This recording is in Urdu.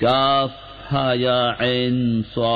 کاف ها يا عين صاد